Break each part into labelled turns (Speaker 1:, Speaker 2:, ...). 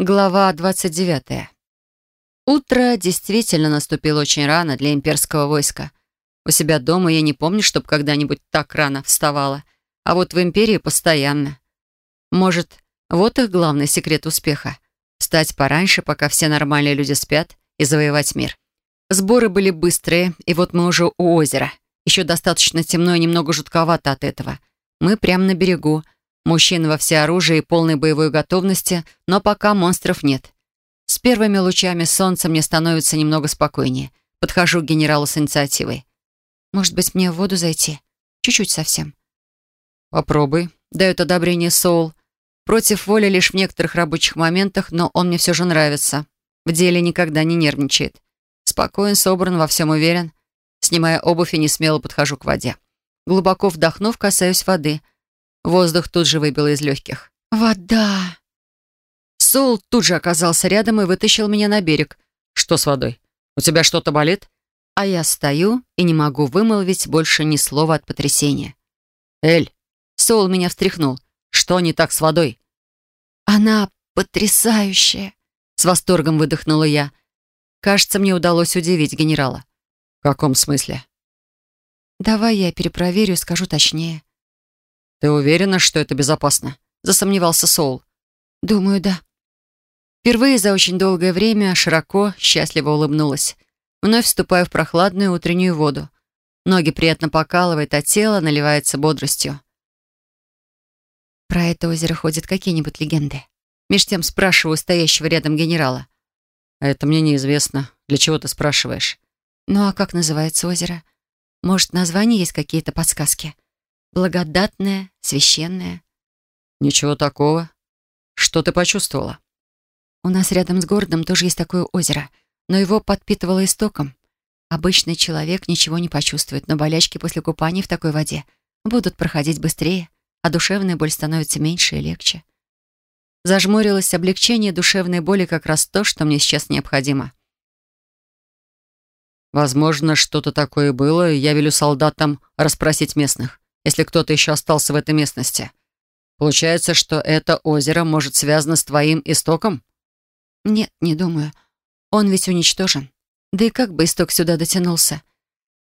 Speaker 1: Глава 29. Утро действительно наступило очень рано для имперского войска. У себя дома я не помню, чтобы когда-нибудь так рано вставала. А вот в империи постоянно. Может, вот их главный секрет успеха. Встать пораньше, пока все нормальные люди спят, и завоевать мир. Сборы были быстрые, и вот мы уже у озера. Еще достаточно темно и немного жутковато от этого. Мы прямо на берегу, Мужчины во всеоружии полной боевой готовности, но пока монстров нет. С первыми лучами солнца мне становится немного спокойнее. Подхожу к генералу с инициативой. «Может быть, мне в воду зайти? Чуть-чуть совсем». «Попробуй», — дает одобрение Соул. Против воли лишь в некоторых рабочих моментах, но он мне все же нравится. В деле никогда не нервничает. Спокоен, собран, во всем уверен. Снимая обувь и не смело подхожу к воде. Глубоко вдохнув, касаюсь воды — Воздух тут же выбил из легких. «Вода!» Соул тут же оказался рядом и вытащил меня на берег. «Что с водой? У тебя что-то болит?» А я стою и не могу вымолвить больше ни слова от потрясения. «Эль!» Соул меня встряхнул. «Что не так с водой?» «Она потрясающая!» С восторгом выдохнула я. Кажется, мне удалось удивить генерала. «В каком смысле?» «Давай я перепроверю и скажу точнее». «Ты уверена, что это безопасно?» — засомневался Соул. «Думаю, да». Впервые за очень долгое время широко, счастливо улыбнулась. Вновь вступаю в прохладную утреннюю воду. Ноги приятно покалывает, а тело наливается бодростью. Про это озеро ходят какие-нибудь легенды? Меж тем спрашиваю стоящего рядом генерала. «Это мне неизвестно. Для чего ты спрашиваешь?» «Ну а как называется озеро? Может, название есть какие-то подсказки?» Благодатная, священная. Ничего такого. Что ты почувствовала? У нас рядом с городом тоже есть такое озеро, но его подпитывало истоком. Обычный человек ничего не почувствует, но болячки после купания в такой воде будут проходить быстрее, а душевная боль становится меньше и легче. Зажмурилось облегчение душевной боли как раз то, что мне сейчас необходимо. Возможно, что-то такое было, я велю солдатам расспросить местных если кто-то еще остался в этой местности. Получается, что это озеро может связано с твоим истоком? Нет, не думаю. Он ведь уничтожен. Да и как бы исток сюда дотянулся?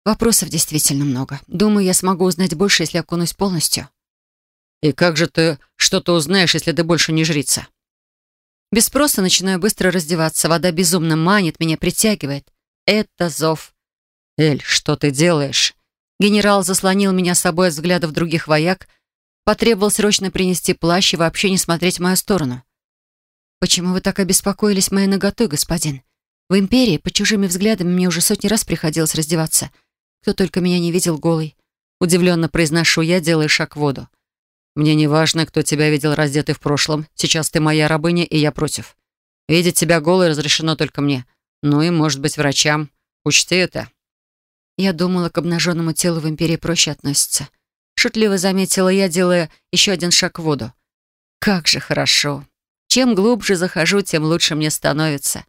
Speaker 1: Вопросов действительно много. Думаю, я смогу узнать больше, если окунусь полностью. И как же ты что-то узнаешь, если ты больше не жрица? Без спроса начинаю быстро раздеваться. Вода безумно манит, меня притягивает. Это зов. Эль, что ты делаешь? Генерал заслонил меня с собой от взглядов других вояк, потребовал срочно принести плащ и вообще не смотреть в мою сторону. «Почему вы так обеспокоились моей наготой, господин? В Империи под чужими взглядами мне уже сотни раз приходилось раздеваться. Кто только меня не видел голой. Удивленно произношу я, делая шаг в воду. Мне не важно, кто тебя видел раздетый в прошлом. Сейчас ты моя рабыня, и я против. Видеть тебя голой разрешено только мне. Ну и, может быть, врачам. Учти это». Я думала, к обнаженному телу в Империи проще относятся. Шутливо заметила я, делая еще один шаг в воду. Как же хорошо. Чем глубже захожу, тем лучше мне становится.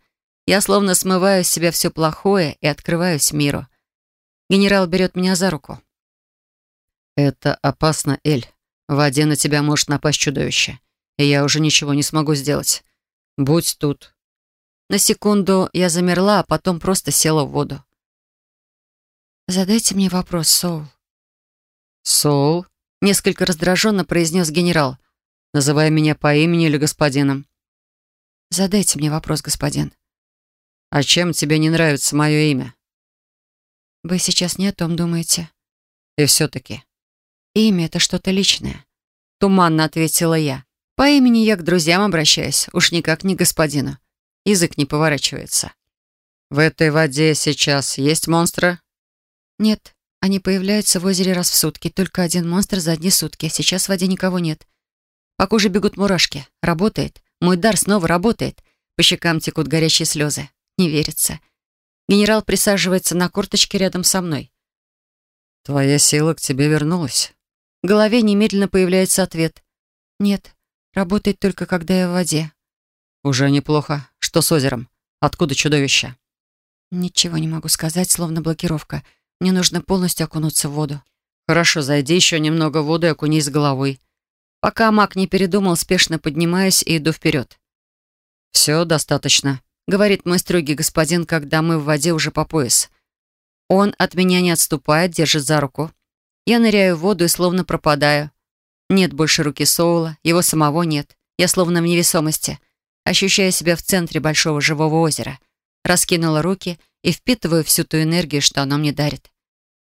Speaker 1: Я словно смываю с себя все плохое и открываюсь миру. Генерал берет меня за руку. «Это опасно, Эль. В воде на тебя может напасть чудовище, и я уже ничего не смогу сделать. Будь тут». На секунду я замерла, а потом просто села в воду. «Задайте мне вопрос, Соул». «Соул?» — несколько раздраженно произнес генерал, называя меня по имени или господином. «Задайте мне вопрос, господин». «А чем тебе не нравится мое имя?» «Вы сейчас не о том думаете». «И все-таки». «Имя — это что-то личное», — туманно ответила я. «По имени я к друзьям обращаюсь, уж никак не к господину. Язык не поворачивается». «В этой воде сейчас есть монстры?» «Нет, они появляются в озере раз в сутки. Только один монстр за одни сутки. Сейчас в воде никого нет. По коже бегут мурашки. Работает. Мой дар снова работает. По щекам текут горячие слезы. Не верится. Генерал присаживается на корточке рядом со мной. «Твоя сила к тебе вернулась». В голове немедленно появляется ответ. «Нет, работает только когда я в воде». «Уже неплохо. Что с озером? Откуда чудовище?» «Ничего не могу сказать, словно блокировка». Мне нужно полностью окунуться в воду. Хорошо, зайди еще немного в воду и окунись головой. Пока маг не передумал, спешно поднимаюсь и иду вперед. «Все достаточно», — говорит мой строгий господин, когда мы в воде уже по пояс. Он от меня не отступает, держит за руку. Я ныряю в воду и словно пропадаю. Нет больше руки Соула, его самого нет. Я словно в невесомости, ощущая себя в центре большого живого озера. Раскинула руки и впитываю всю ту энергию, что оно мне дарит.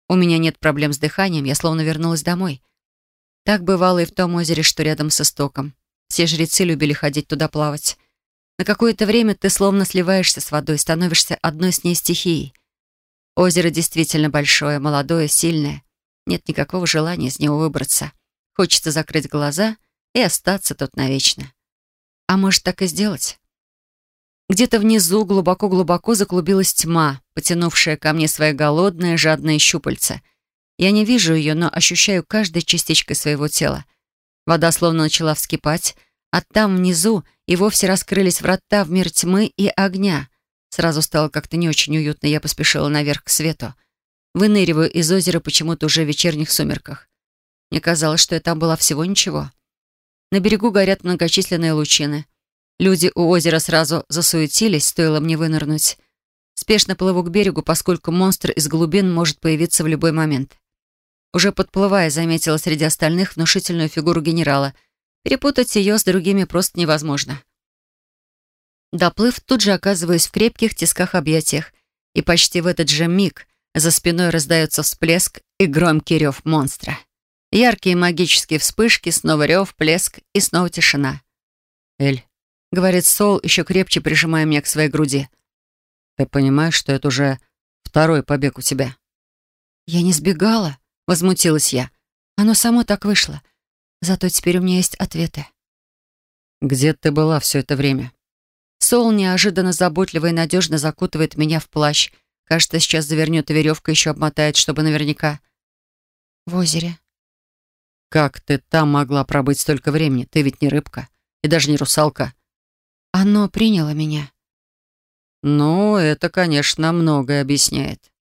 Speaker 1: У меня нет проблем с дыханием, я словно вернулась домой. Так бывало и в том озере, что рядом с истоком. Все жрецы любили ходить туда плавать. На какое-то время ты словно сливаешься с водой, становишься одной с ней стихией. Озеро действительно большое, молодое, сильное. Нет никакого желания из него выбраться. Хочется закрыть глаза и остаться тут навечно. А может, так и сделать? Где-то внизу глубоко-глубоко заклубилась тьма, потянувшая ко мне свои голодные, жадные щупальца. Я не вижу ее, но ощущаю каждой частичкой своего тела. Вода словно начала вскипать, а там внизу и вовсе раскрылись врата в мир тьмы и огня. Сразу стало как-то не очень уютно, я поспешила наверх к свету. Выныриваю из озера почему-то уже в вечерних сумерках. Мне казалось, что я там была всего ничего. На берегу горят многочисленные лучины. Люди у озера сразу засуетились, стоило мне вынырнуть. Спешно плыву к берегу, поскольку монстр из глубин может появиться в любой момент. Уже подплывая, заметила среди остальных внушительную фигуру генерала. Перепутать ее с другими просто невозможно. Доплыв, тут же оказываюсь в крепких тисках-объятиях, и почти в этот же миг за спиной раздается всплеск и громкий рев монстра. Яркие магические вспышки, снова рев, плеск и снова тишина. «Эль», — говорит Сол, еще крепче прижимая меня к своей груди. «Ты понимаешь, что это уже второй побег у тебя?» «Я не сбегала», — возмутилась я. «Оно само так вышло. Зато теперь у меня есть ответы».
Speaker 2: «Где ты была все это время?»
Speaker 1: Сол неожиданно заботливо и надежно закутывает меня в плащ. Кажется, сейчас завернет и веревка еще обмотает, чтобы наверняка. В озере.
Speaker 2: Как ты там могла пробыть столько времени? Ты ведь не рыбка и даже не русалка.
Speaker 1: Оно приняло меня.
Speaker 2: Ну, это, конечно, многое объясняет.